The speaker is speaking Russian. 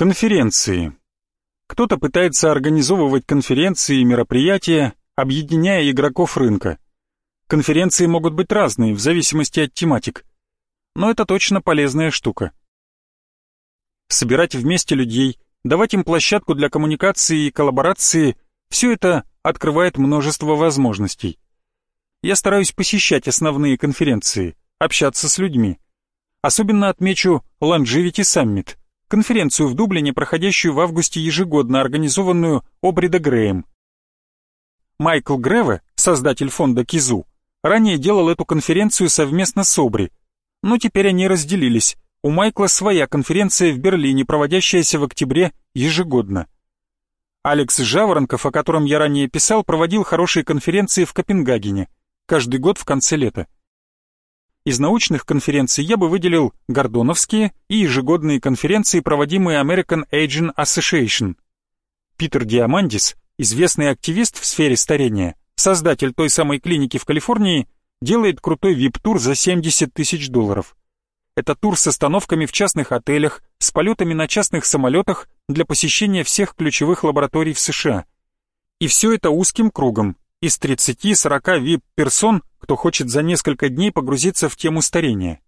Конференции. Кто-то пытается организовывать конференции и мероприятия, объединяя игроков рынка. Конференции могут быть разные, в зависимости от тематик. Но это точно полезная штука. Собирать вместе людей, давать им площадку для коммуникации и коллаборации – все это открывает множество возможностей. Я стараюсь посещать основные конференции, общаться с людьми. Особенно отмечу Longevity Summit, конференцию в Дублине, проходящую в августе ежегодно, организованную Обрида Греем. Майкл Греве, создатель фонда Кизу, ранее делал эту конференцию совместно с Обри, но теперь они разделились. У Майкла своя конференция в Берлине, проводящаяся в октябре ежегодно. Алекс Жаворонков, о котором я ранее писал, проводил хорошие конференции в Копенгагене, каждый год в конце лета. Из научных конференций я бы выделил Гордоновские и ежегодные конференции, проводимые American Aging Association. Питер Диамандис, известный активист в сфере старения, создатель той самой клиники в Калифорнии, делает крутой вип-тур за 70 тысяч долларов. Это тур с остановками в частных отелях, с полетами на частных самолетах для посещения всех ключевых лабораторий в США. И все это узким кругом, из 30-40 VIP-персон, кто хочет за несколько дней погрузиться в тему старения.